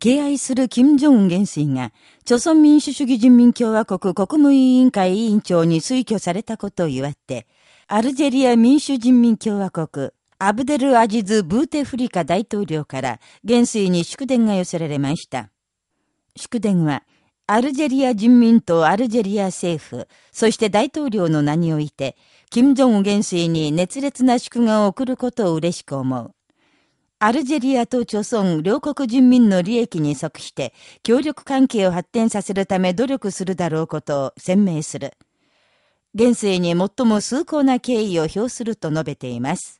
敬愛する金正恩元帥が、朝鮮民主主義人民共和国国務委員会委員長に推挙されたことを祝って、アルジェリア民主人民共和国、アブデル・アジズ・ブーテフリカ大統領から元帥に祝電が寄せられました。祝電は、アルジェリア人民とアルジェリア政府、そして大統領の名において、金正恩元帥に熱烈な祝賀を送ることを嬉しく思う。アルジェリアと朝鮮両国人民の利益に即して、協力関係を発展させるため努力するだろうことを鮮明する。現世に最も崇高な敬意を表すると述べています。